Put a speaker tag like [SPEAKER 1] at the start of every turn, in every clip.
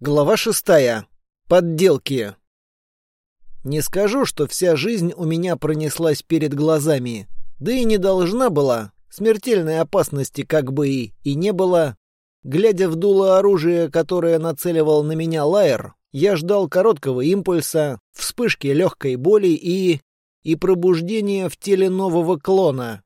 [SPEAKER 1] Глава шестая. Подделки. Не скажу, что вся жизнь у меня пронеслась перед глазами. Да и не должна была. Смертельной опасности как бы и, и не было. Глядя в дуло оружия, которое нацеливал на меня Лайер, я ждал короткого импульса, вспышки легкой боли и... и пробуждения в теле нового клона.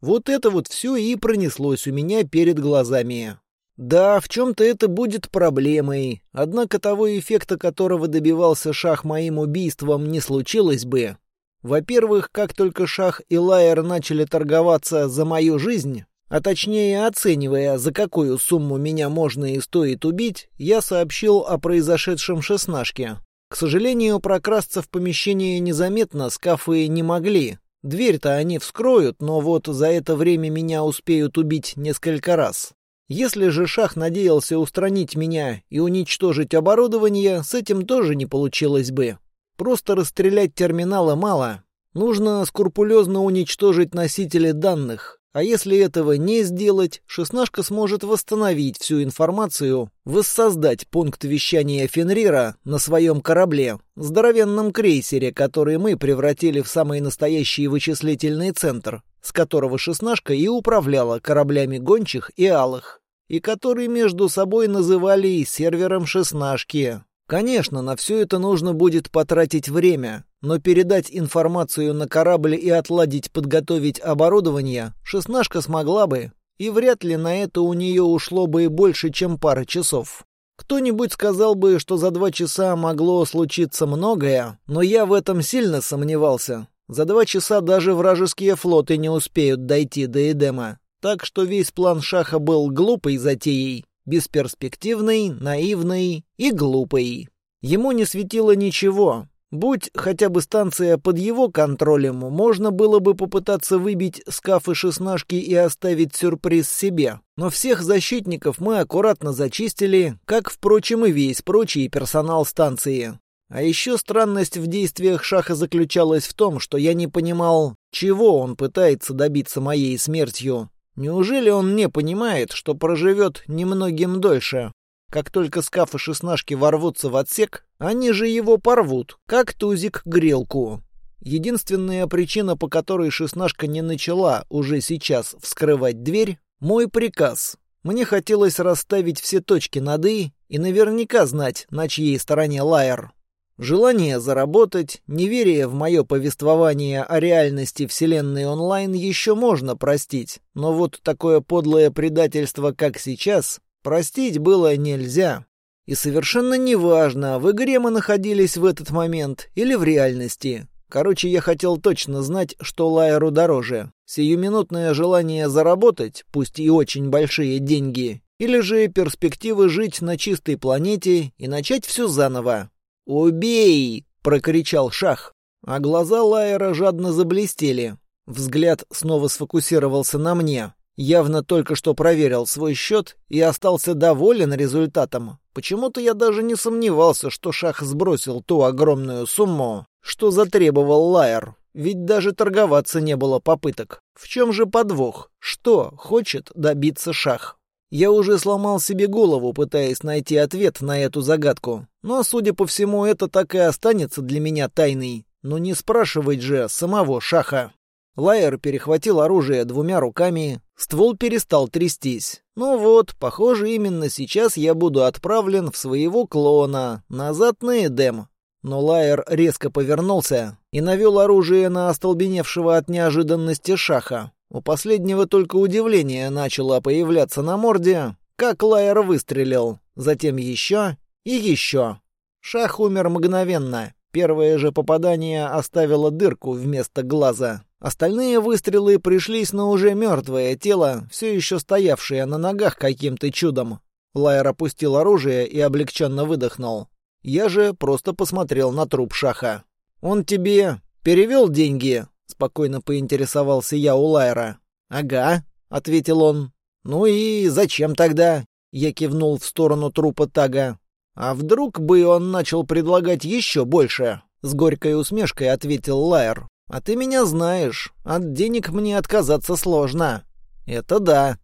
[SPEAKER 1] Вот это вот все и пронеслось у меня перед глазами. Да, в чем-то это будет проблемой, однако того эффекта, которого добивался Шах моим убийством, не случилось бы. Во-первых, как только Шах и Лайер начали торговаться за мою жизнь, а точнее оценивая, за какую сумму меня можно и стоит убить, я сообщил о произошедшем шестнашке. К сожалению, прокрасться в помещение незаметно скафы не могли. Дверь-то они вскроют, но вот за это время меня успеют убить несколько раз. Если же Шах надеялся устранить меня и уничтожить оборудование, с этим тоже не получилось бы. Просто расстрелять терминалы мало. Нужно скрупулезно уничтожить носители данных. А если этого не сделать, шестнашка сможет восстановить всю информацию, воссоздать пункт вещания Фенрира на своем корабле, здоровенном крейсере, который мы превратили в самый настоящий вычислительный центр, с которого шестнашка и управляла кораблями гончих и алых и который между собой называли и сервером шестнашки. Конечно, на все это нужно будет потратить время, но передать информацию на корабль и отладить подготовить оборудование шестнашка смогла бы, и вряд ли на это у нее ушло бы и больше, чем пара часов. Кто-нибудь сказал бы, что за два часа могло случиться многое, но я в этом сильно сомневался. За два часа даже вражеские флоты не успеют дойти до Эдема. Так что весь план Шаха был глупой затеей, бесперспективной, наивной и глупой. Ему не светило ничего. Будь хотя бы станция под его контролем, можно было бы попытаться выбить скафы шестнашки и оставить сюрприз себе. Но всех защитников мы аккуратно зачистили, как, впрочем, и весь прочий персонал станции. А еще странность в действиях Шаха заключалась в том, что я не понимал, чего он пытается добиться моей смертью. Неужели он не понимает, что проживет немногим дольше? Как только скафы шестнашки ворвутся в отсек, они же его порвут, как тузик грелку. Единственная причина, по которой шестнашка не начала уже сейчас вскрывать дверь — мой приказ. Мне хотелось расставить все точки над «и» и наверняка знать, на чьей стороне Лайер. Желание заработать, неверие в мое повествование о реальности Вселенной онлайн еще можно простить, но вот такое подлое предательство, как сейчас, простить было нельзя. И совершенно неважно, в игре мы находились в этот момент или в реальности. Короче, я хотел точно знать, что Лайеру дороже. Сиюминутное желание заработать, пусть и очень большие деньги, или же перспективы жить на чистой планете и начать все заново. «Убей!» — прокричал Шах, а глаза Лайера жадно заблестели. Взгляд снова сфокусировался на мне. Явно только что проверил свой счет и остался доволен результатом. Почему-то я даже не сомневался, что Шах сбросил ту огромную сумму, что затребовал Лайер. Ведь даже торговаться не было попыток. В чем же подвох? Что хочет добиться Шах? Я уже сломал себе голову, пытаясь найти ответ на эту загадку. Но, судя по всему, это так и останется для меня тайной. Но не спрашивать же самого Шаха. Лайер перехватил оружие двумя руками, ствол перестал трястись. Ну вот, похоже, именно сейчас я буду отправлен в своего клона, назад на Эдем. Но Лайер резко повернулся и навел оружие на остолбеневшего от неожиданности Шаха. У последнего только удивление начало появляться на морде, как Лайер выстрелил, затем еще и еще. Шах умер мгновенно. Первое же попадание оставило дырку вместо глаза. Остальные выстрелы пришлись на уже мертвое тело, все еще стоявшее на ногах каким-то чудом. Лайер опустил оружие и облегченно выдохнул. Я же просто посмотрел на труп Шаха. «Он тебе перевел деньги?» Спокойно поинтересовался я у Лайра. «Ага», — ответил он. «Ну и зачем тогда?» Я кивнул в сторону трупа Тага. «А вдруг бы он начал предлагать еще больше?» С горькой усмешкой ответил Лайер. «А ты меня знаешь. От денег мне отказаться сложно». «Это да».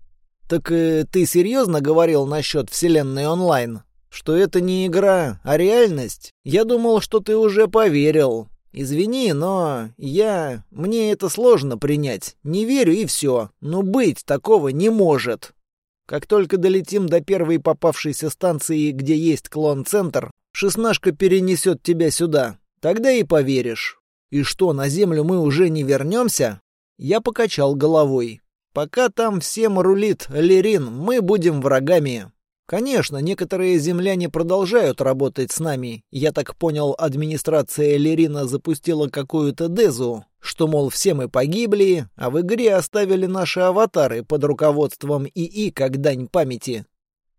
[SPEAKER 1] «Так э, ты серьезно говорил насчет Вселенной онлайн?» что это не игра, а реальность. Я думал, что ты уже поверил. Извини, но я... Мне это сложно принять. Не верю и все. Но быть такого не может. Как только долетим до первой попавшейся станции, где есть клон-центр, шестнашка перенесет тебя сюда. Тогда и поверишь. И что, на Землю мы уже не вернемся? Я покачал головой. Пока там всем рулит Лерин, мы будем врагами. Конечно, некоторые земляне продолжают работать с нами. Я так понял, администрация Лерина запустила какую-то дезу, что, мол, все мы погибли, а в игре оставили наши аватары под руководством ИИ как дань памяти.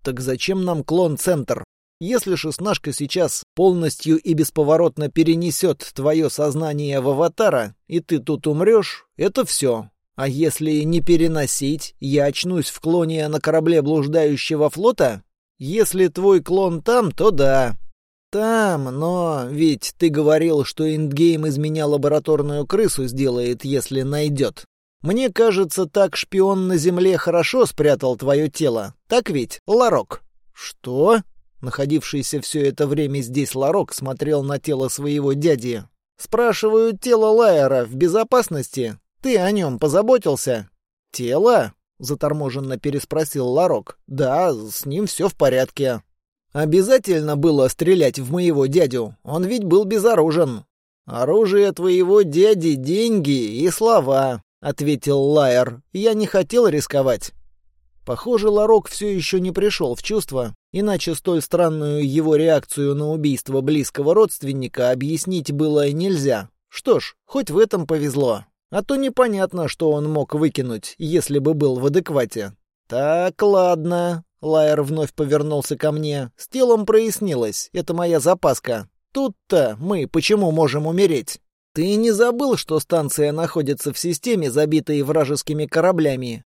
[SPEAKER 1] Так зачем нам клон-центр? Если шестнашка сейчас полностью и бесповоротно перенесет твое сознание в аватара, и ты тут умрешь, это все. А если не переносить, я очнусь в клоне на корабле блуждающего флота? Если твой клон там, то да. Там, но ведь ты говорил, что Индгейм из меня лабораторную крысу сделает, если найдет. Мне кажется, так шпион на Земле хорошо спрятал твое тело. Так ведь, Ларок? Что? Находившийся все это время здесь Ларок смотрел на тело своего дяди. Спрашиваю, тело Лайера в безопасности? Ты о нем позаботился?» «Тело?» — заторможенно переспросил Ларок. «Да, с ним все в порядке». «Обязательно было стрелять в моего дядю. Он ведь был безоружен». «Оружие твоего дяди — деньги и слова», — ответил Лайер. «Я не хотел рисковать». Похоже, Ларок все еще не пришел в чувство, иначе столь странную его реакцию на убийство близкого родственника объяснить было нельзя. Что ж, хоть в этом повезло. А то непонятно, что он мог выкинуть, если бы был в адеквате. «Так, ладно». Лайер вновь повернулся ко мне. «С телом прояснилось. Это моя запаска. Тут-то мы почему можем умереть? Ты не забыл, что станция находится в системе, забитой вражескими кораблями?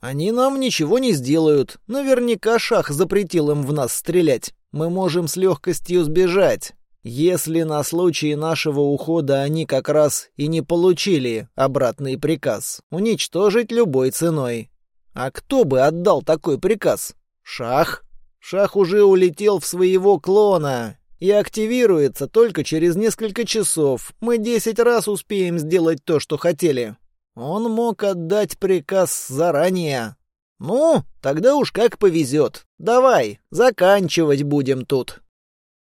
[SPEAKER 1] Они нам ничего не сделают. Наверняка Шах запретил им в нас стрелять. Мы можем с легкостью сбежать. Если на случай нашего ухода они как раз и не получили обратный приказ уничтожить любой ценой. А кто бы отдал такой приказ? Шах? Шах уже улетел в своего клона и активируется только через несколько часов. Мы десять раз успеем сделать то, что хотели. Он мог отдать приказ заранее. Ну, тогда уж как повезет. Давай, заканчивать будем тут.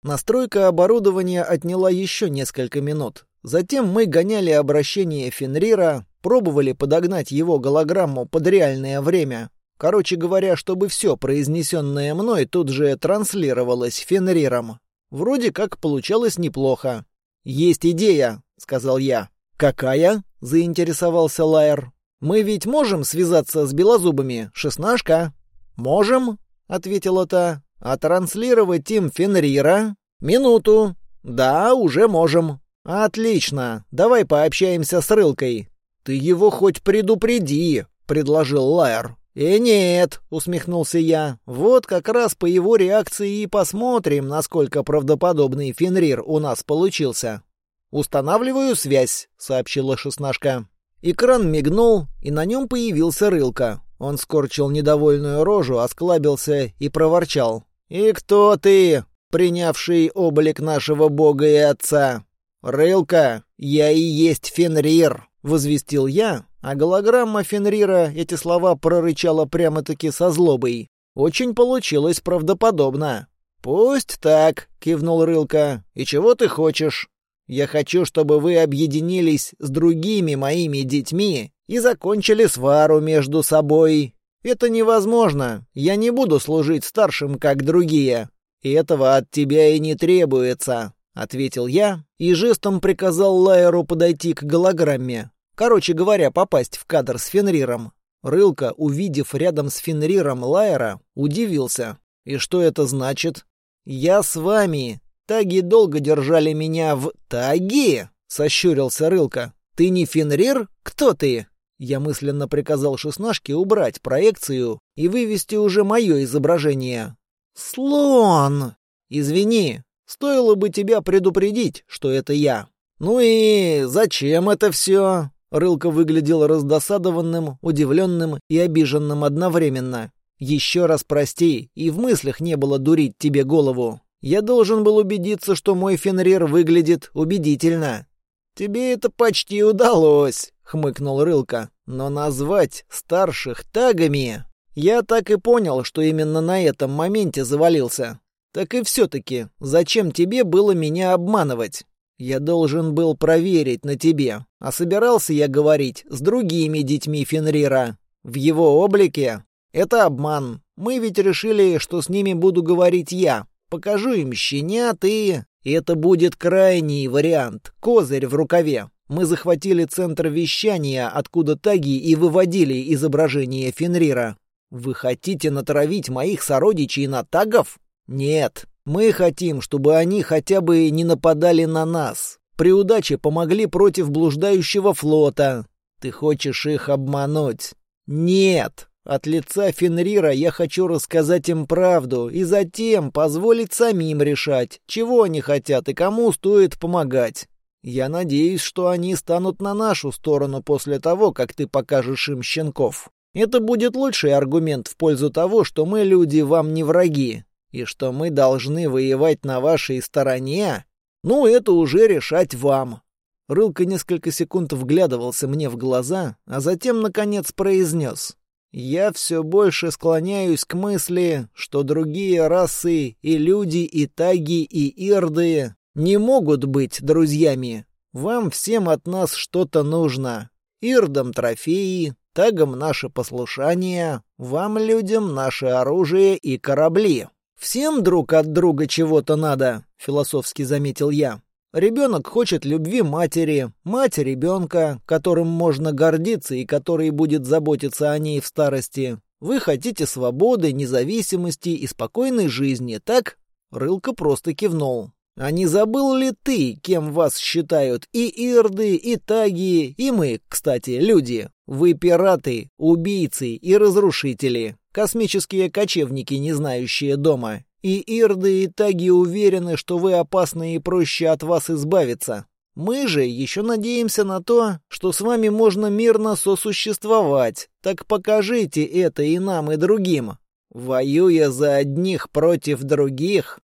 [SPEAKER 1] Настройка оборудования отняла еще несколько минут. Затем мы гоняли обращение Фенрира, пробовали подогнать его голограмму под реальное время. Короче говоря, чтобы все произнесенное мной тут же транслировалось Фенриром. Вроде как получалось неплохо. «Есть идея», — сказал я. «Какая?» — заинтересовался Лайер. «Мы ведь можем связаться с белозубами, шестнашка?» «Можем», — ответила та. А транслировать им Фенрира? Минуту. Да, уже можем. Отлично. Давай пообщаемся с Рылкой. Ты его хоть предупреди, предложил Лайер. «Э, нет», — усмехнулся я. «Вот как раз по его реакции и посмотрим, насколько правдоподобный Фенрир у нас получился». «Устанавливаю связь», — сообщила шестнашка. Экран мигнул, и на нем появился Рылка. Он скорчил недовольную рожу, осклабился и проворчал. «И кто ты, принявший облик нашего бога и отца?» «Рылка, я и есть Фенрир», — возвестил я, а голограмма Фенрира эти слова прорычала прямо-таки со злобой. Очень получилось правдоподобно. «Пусть так», — кивнул Рылка. «И чего ты хочешь?» «Я хочу, чтобы вы объединились с другими моими детьми и закончили свару между собой. Это невозможно. Я не буду служить старшим, как другие. И этого от тебя и не требуется, ответил я и жестом приказал Лайеру подойти к голограмме. Короче говоря, попасть в кадр с Фенриром. Рылка, увидев рядом с Фенриром Лайера, удивился. И что это значит? Я с вами. Таги долго держали меня в таги, сощурился Рылка. Ты не Фенрир? Кто ты? Я мысленно приказал шестнашке убрать проекцию и вывести уже мое изображение. «Слон!» «Извини, стоило бы тебя предупредить, что это я». «Ну и зачем это все?» Рылка выглядел раздосадованным, удивленным и обиженным одновременно. Еще раз прости, и в мыслях не было дурить тебе голову. Я должен был убедиться, что мой Фенрир выглядит убедительно. Тебе это почти удалось, хмыкнул Рылка. Но назвать старших тагами... Я так и понял, что именно на этом моменте завалился. Так и все-таки, зачем тебе было меня обманывать? Я должен был проверить на тебе, а собирался я говорить с другими детьми Фенрира. В его облике это обман. Мы ведь решили, что с ними буду говорить я. Покажу им щенят и... Это будет крайний вариант, козырь в рукаве. Мы захватили центр вещания, откуда таги и выводили изображение Фенрира. Вы хотите натравить моих сородичей на тагов? Нет. Мы хотим, чтобы они хотя бы не нападали на нас. При удаче помогли против блуждающего флота. Ты хочешь их обмануть? Нет. От лица Фенрира я хочу рассказать им правду и затем позволить самим решать, чего они хотят и кому стоит помогать. Я надеюсь, что они станут на нашу сторону после того, как ты покажешь им щенков. Это будет лучший аргумент в пользу того, что мы, люди, вам не враги, и что мы должны воевать на вашей стороне. Ну, это уже решать вам. Рылка несколько секунд вглядывался мне в глаза, а затем, наконец, произнес. Я все больше склоняюсь к мысли, что другие расы и люди, и таги, и ирды не могут быть друзьями. Вам всем от нас что-то нужно. Ирдам трофеи, тагам наше послушание, вам, людям, наше оружие и корабли. Всем друг от друга чего-то надо, философски заметил я. Ребенок хочет любви матери, мать ребенка, которым можно гордиться и который будет заботиться о ней в старости. Вы хотите свободы, независимости и спокойной жизни, так? Рылка просто кивнул. А не забыл ли ты, кем вас считают и ирды, и таги, и мы, кстати, люди? Вы пираты, убийцы и разрушители, космические кочевники, не знающие дома. И ирды, и таги уверены, что вы опасны и проще от вас избавиться. Мы же еще надеемся на то, что с вами можно мирно сосуществовать. Так покажите это и нам, и другим. Воюя за одних против других,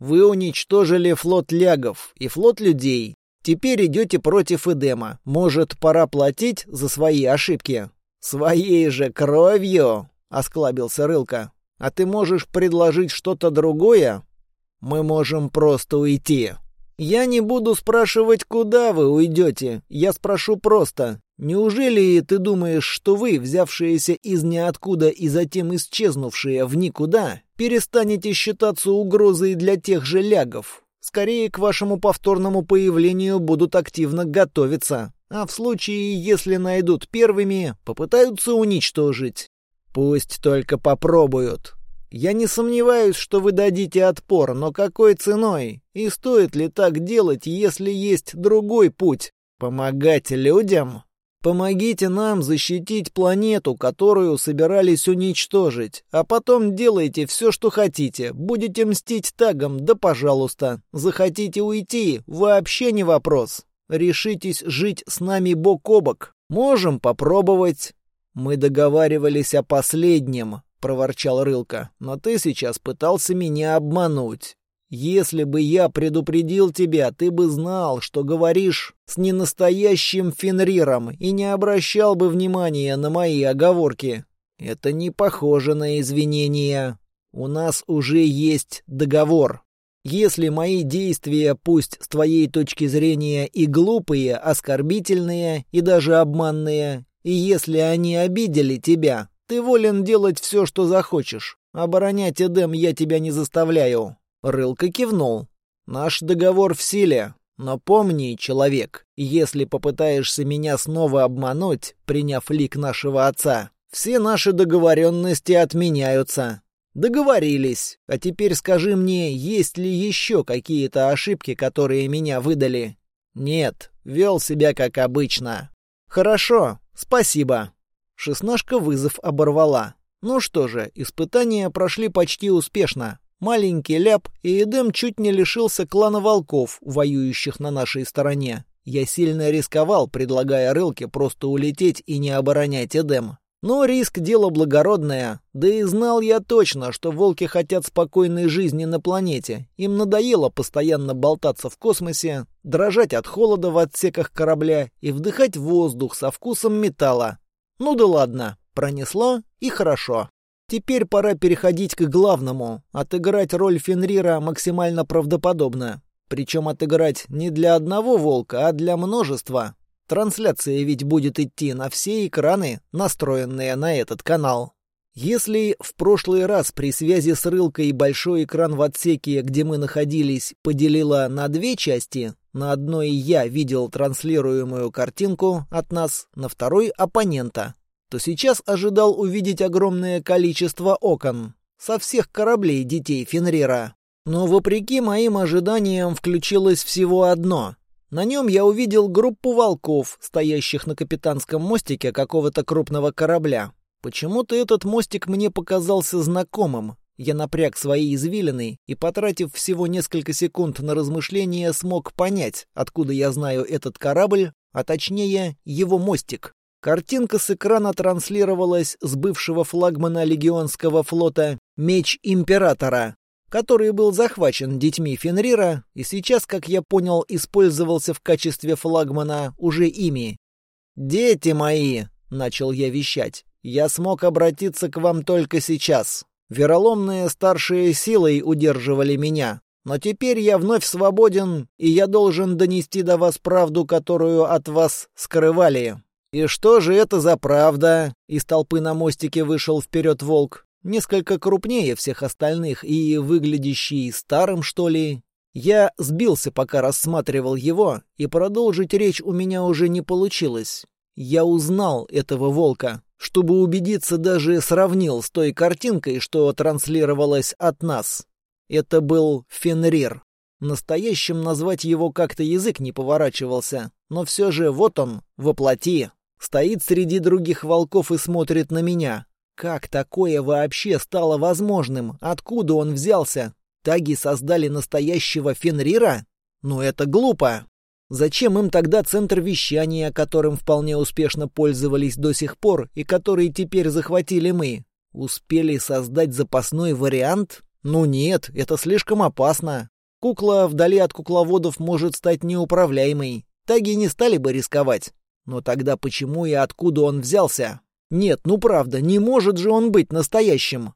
[SPEAKER 1] вы уничтожили флот лягов и флот людей. Теперь идете против Эдема. Может, пора платить за свои ошибки? Своей же кровью, осклабился Рылка. А ты можешь предложить что-то другое? Мы можем просто уйти. Я не буду спрашивать, куда вы уйдете. Я спрошу просто. Неужели ты думаешь, что вы, взявшиеся из ниоткуда и затем исчезнувшие в никуда, перестанете считаться угрозой для тех же лягов? Скорее, к вашему повторному появлению будут активно готовиться. А в случае, если найдут первыми, попытаются уничтожить. Пусть только попробуют. Я не сомневаюсь, что вы дадите отпор, но какой ценой? И стоит ли так делать, если есть другой путь? Помогать людям? Помогите нам защитить планету, которую собирались уничтожить, а потом делайте все, что хотите. Будете мстить тагом, да пожалуйста. Захотите уйти, вообще не вопрос. Решитесь жить с нами бок о бок. Можем попробовать. «Мы договаривались о последнем», — проворчал Рылка, «но ты сейчас пытался меня обмануть. Если бы я предупредил тебя, ты бы знал, что говоришь с ненастоящим Фенриром и не обращал бы внимания на мои оговорки. Это не похоже на извинения. У нас уже есть договор. Если мои действия, пусть с твоей точки зрения и глупые, оскорбительные и даже обманные, и если они обидели тебя, ты волен делать все, что захочешь. Оборонять Эдем я тебя не заставляю». Рылка кивнул. «Наш договор в силе. Но помни, человек, если попытаешься меня снова обмануть, приняв лик нашего отца, все наши договоренности отменяются. Договорились. А теперь скажи мне, есть ли еще какие-то ошибки, которые меня выдали? Нет, вел себя как обычно. Хорошо, «Спасибо». Шестнашка вызов оборвала. Ну что же, испытания прошли почти успешно. Маленький ляп, и Эдем чуть не лишился клана волков, воюющих на нашей стороне. Я сильно рисковал, предлагая Рылке просто улететь и не оборонять Эдем. Но риск — дело благородное. Да и знал я точно, что волки хотят спокойной жизни на планете. Им надоело постоянно болтаться в космосе, дрожать от холода в отсеках корабля и вдыхать воздух со вкусом металла. Ну да ладно, пронесло и хорошо. Теперь пора переходить к главному — отыграть роль Фенрира максимально правдоподобно. Причем отыграть не для одного волка, а для множества. Трансляция ведь будет идти на все экраны, настроенные на этот канал. Если в прошлый раз при связи с рылкой большой экран в отсеке, где мы находились, поделила на две части, на одной я видел транслируемую картинку от нас, на второй — оппонента, то сейчас ожидал увидеть огромное количество окон со всех кораблей детей Фенрира. Но вопреки моим ожиданиям включилось всего одно — на нем я увидел группу волков, стоящих на капитанском мостике какого-то крупного корабля. Почему-то этот мостик мне показался знакомым. Я напряг свои извилины и, потратив всего несколько секунд на размышления, смог понять, откуда я знаю этот корабль, а точнее его мостик. Картинка с экрана транслировалась с бывшего флагмана легионского флота «Меч Императора», который был захвачен детьми Фенрира и сейчас, как я понял, использовался в качестве флагмана уже ими. «Дети мои!» — начал я вещать. «Я смог обратиться к вам только сейчас. Вероломные старшие силой удерживали меня. Но теперь я вновь свободен, и я должен донести до вас правду, которую от вас скрывали». «И что же это за правда?» Из толпы на мостике вышел вперед волк. Несколько крупнее всех остальных и выглядящий старым, что ли. Я сбился, пока рассматривал его, и продолжить речь у меня уже не получилось. Я узнал этого волка. Чтобы убедиться, даже сравнил с той картинкой, что транслировалась от нас. Это был Фенрир. Настоящим назвать его как-то язык не поворачивался, но все же вот он, воплоти. Стоит среди других волков и смотрит на меня, как такое вообще стало возможным? Откуда он взялся? Таги создали настоящего Фенрира? Ну это глупо. Зачем им тогда центр вещания, которым вполне успешно пользовались до сих пор и который теперь захватили мы? Успели создать запасной вариант? Ну нет, это слишком опасно. Кукла вдали от кукловодов может стать неуправляемой. Таги не стали бы рисковать. Но тогда почему и откуда он взялся? Нет, ну правда, не может же он быть настоящим.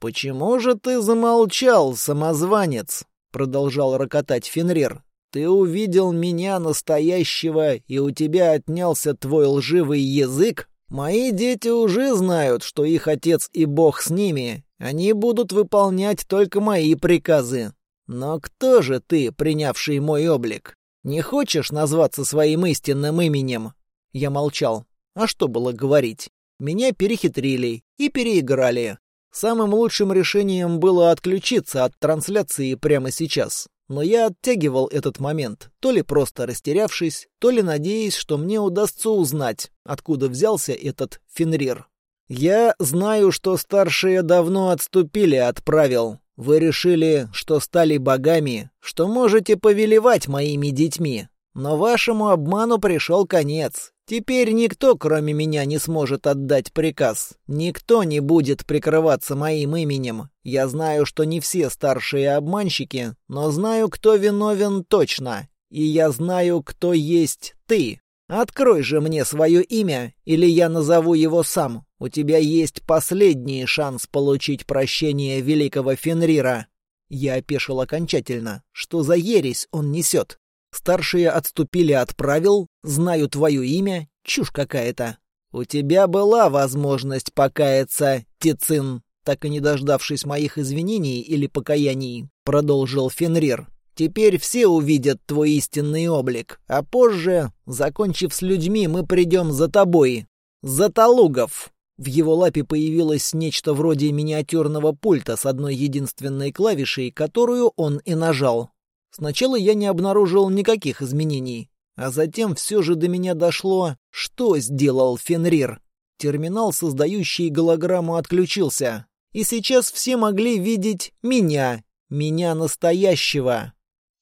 [SPEAKER 1] Почему же ты замолчал, самозванец? продолжал рокотать Фенрир. Ты увидел меня настоящего, и у тебя отнялся твой лживый язык? Мои дети уже знают, что их отец и бог с ними. Они будут выполнять только мои приказы. Но кто же ты, принявший мой облик? Не хочешь назваться своим истинным именем? Я молчал. А что было говорить? Меня перехитрили и переиграли. Самым лучшим решением было отключиться от трансляции прямо сейчас. Но я оттягивал этот момент, то ли просто растерявшись, то ли надеясь, что мне удастся узнать, откуда взялся этот Фенрир. «Я знаю, что старшие давно отступили от правил. Вы решили, что стали богами, что можете повелевать моими детьми. Но вашему обману пришел конец, Теперь никто, кроме меня, не сможет отдать приказ. Никто не будет прикрываться моим именем. Я знаю, что не все старшие обманщики, но знаю, кто виновен точно. И я знаю, кто есть ты. Открой же мне свое имя, или я назову его сам. У тебя есть последний шанс получить прощение великого Фенрира. Я опешил окончательно. Что за ересь он несет? Старшие отступили от правил, знаю твое имя, чушь какая-то. У тебя была возможность покаяться, Тицин, так и не дождавшись моих извинений или покаяний, продолжил Фенрир. Теперь все увидят твой истинный облик, а позже, закончив с людьми, мы придем за тобой. За Талугов. В его лапе появилось нечто вроде миниатюрного пульта с одной единственной клавишей, которую он и нажал. Сначала я не обнаружил никаких изменений, а затем все же до меня дошло, что сделал Фенрир. Терминал, создающий голограмму, отключился. И сейчас все могли видеть меня, меня настоящего.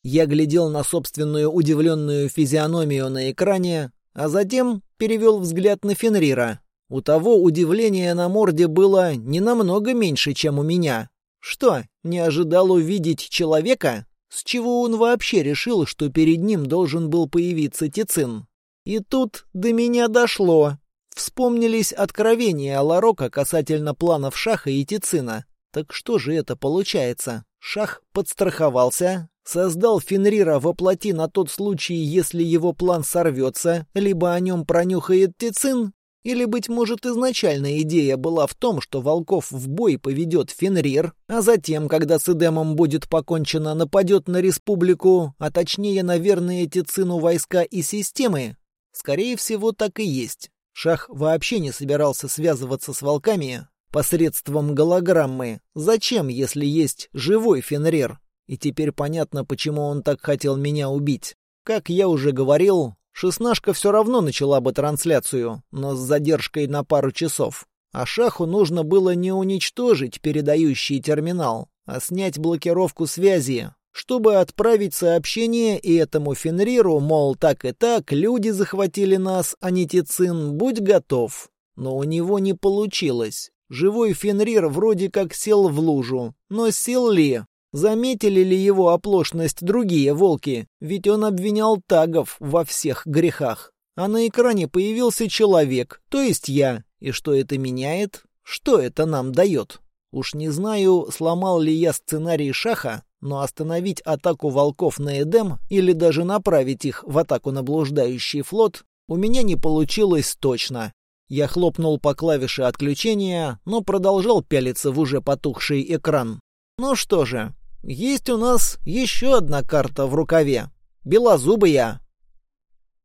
[SPEAKER 1] Я глядел на собственную удивленную физиономию на экране, а затем перевел взгляд на Фенрира. У того удивление на морде было не намного меньше, чем у меня. Что, не ожидал увидеть человека? С чего он вообще решил, что перед ним должен был появиться Тицин? И тут до меня дошло. Вспомнились откровения Ларока касательно планов Шаха и Тицина. Так что же это получается? Шах подстраховался, создал Фенрира во плоти на тот случай, если его план сорвется, либо о нем пронюхает Тицин, или, быть может, изначальная идея была в том, что Волков в бой поведет Фенрир, а затем, когда с Эдемом будет покончено, нападет на республику, а точнее на верные Тицину войска и системы? Скорее всего, так и есть. Шах вообще не собирался связываться с волками посредством голограммы. Зачем, если есть живой Фенрир? И теперь понятно, почему он так хотел меня убить. Как я уже говорил, шестнашка все равно начала бы трансляцию, но с задержкой на пару часов. А Шаху нужно было не уничтожить передающий терминал, а снять блокировку связи, чтобы отправить сообщение и этому Фенриру, мол, так и так, люди захватили нас, а не Тицин, будь готов. Но у него не получилось. Живой Фенрир вроде как сел в лужу. Но сел ли? Заметили ли его оплошность другие волки? Ведь он обвинял тагов во всех грехах. А на экране появился человек, то есть я. И что это меняет? Что это нам дает? Уж не знаю, сломал ли я сценарий Шаха, но остановить атаку волков на Эдем или даже направить их в атаку на блуждающий флот у меня не получилось точно. Я хлопнул по клавише отключения, но продолжал пялиться в уже потухший экран. Ну что же, есть у нас еще одна карта в рукаве. Белозубая.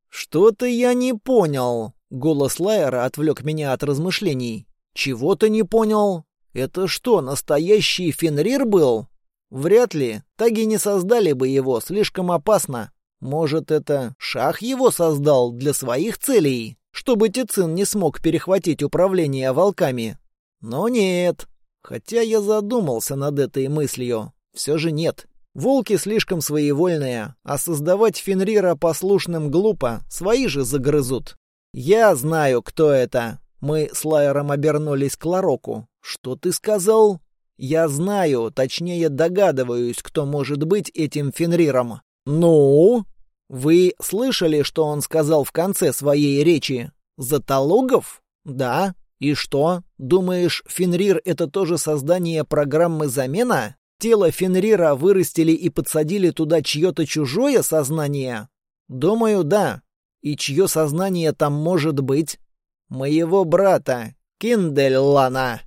[SPEAKER 1] Что-то я не понял. Голос Лайера отвлек меня от размышлений. Чего ты не понял? Это что, настоящий Фенрир был? Вряд ли. Таги не создали бы его, слишком опасно. Может, это Шах его создал для своих целей, чтобы Тицин не смог перехватить управление волками? Но нет. Хотя я задумался над этой мыслью. Все же нет. Волки слишком своевольные, а создавать Фенрира послушным глупо, свои же загрызут. Я знаю, кто это. Мы с Лайером обернулись к Лароку. Что ты сказал? Я знаю, точнее догадываюсь, кто может быть этим Фенриром. Ну? Вы слышали, что он сказал в конце своей речи? Заталугов? Да. И что? Думаешь, Фенрир это тоже создание программы замена? Тело Фенрира вырастили и подсадили туда чье-то чужое сознание? Думаю, да. И чье сознание там может быть? Моего брата, Киндельлана.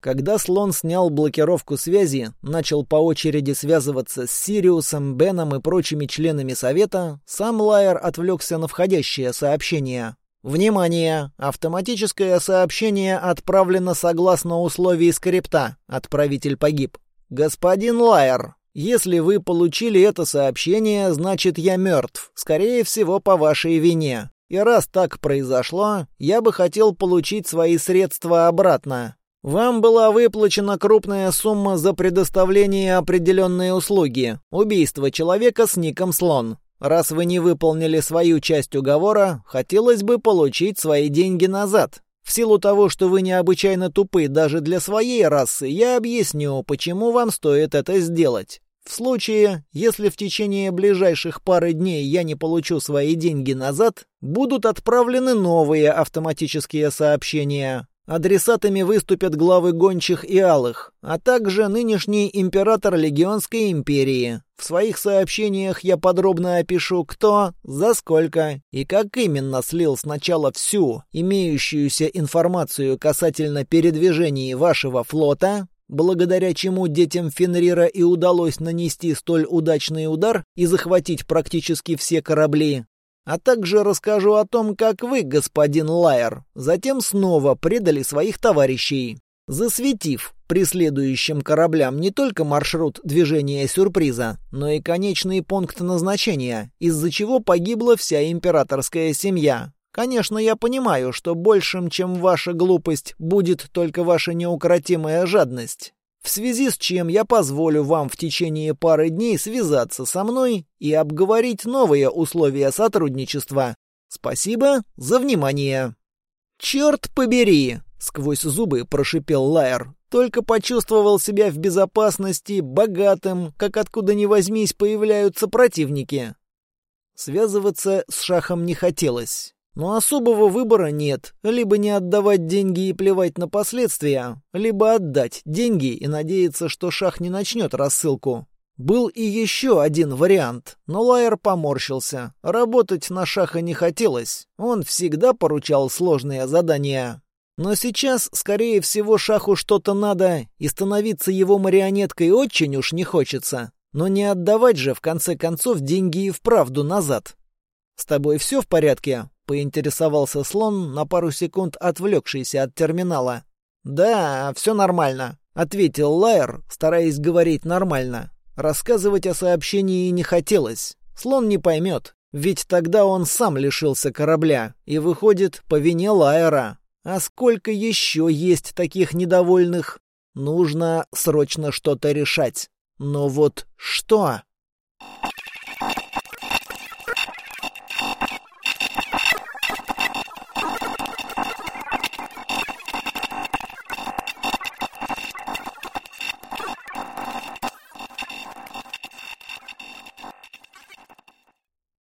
[SPEAKER 1] Когда слон снял блокировку связи, начал по очереди связываться с Сириусом, Беном и прочими членами Совета, сам Лайер отвлекся на входящее сообщение. «Внимание! Автоматическое сообщение отправлено согласно условий скрипта. Отправитель погиб. Господин Лайер, если вы получили это сообщение, значит я мертв. Скорее всего, по вашей вине. И раз так произошло, я бы хотел получить свои средства обратно. Вам была выплачена крупная сумма за предоставление определенной услуги – убийство человека с ником Слон. Раз вы не выполнили свою часть уговора, хотелось бы получить свои деньги назад. В силу того, что вы необычайно тупы даже для своей расы, я объясню, почему вам стоит это сделать. В случае, если в течение ближайших пары дней я не получу свои деньги назад, будут отправлены новые автоматические сообщения. Адресатами выступят главы гончих и алых, а также нынешний император Легионской империи. В своих сообщениях я подробно опишу, кто, за сколько и как именно слил сначала всю имеющуюся информацию касательно передвижений вашего флота, благодаря чему детям Фенрира и удалось нанести столь удачный удар и захватить практически все корабли, а также расскажу о том, как вы, господин Лайер, затем снова предали своих товарищей, засветив преследующим кораблям не только маршрут движения сюрприза, но и конечный пункт назначения, из-за чего погибла вся императорская семья. Конечно, я понимаю, что большим, чем ваша глупость, будет только ваша неукротимая жадность в связи с чем я позволю вам в течение пары дней связаться со мной и обговорить новые условия сотрудничества. Спасибо за внимание. «Черт побери!» — сквозь зубы прошипел Лайер. Только почувствовал себя в безопасности, богатым, как откуда ни возьмись появляются противники. Связываться с Шахом не хотелось. Но особого выбора нет. Либо не отдавать деньги и плевать на последствия, либо отдать деньги и надеяться, что Шах не начнет рассылку. Был и еще один вариант, но Лайер поморщился. Работать на Шаха не хотелось. Он всегда поручал сложные задания. Но сейчас, скорее всего, Шаху что-то надо, и становиться его марионеткой очень уж не хочется. Но не отдавать же, в конце концов, деньги и вправду назад. «С тобой все в порядке?» — поинтересовался слон, на пару секунд отвлекшийся от терминала. «Да, все нормально», — ответил Лайер, стараясь говорить нормально. Рассказывать о сообщении не хотелось. Слон не поймет, ведь тогда он сам лишился корабля, и выходит по вине Лайера. А сколько еще есть таких недовольных? Нужно срочно что-то решать. Но вот что?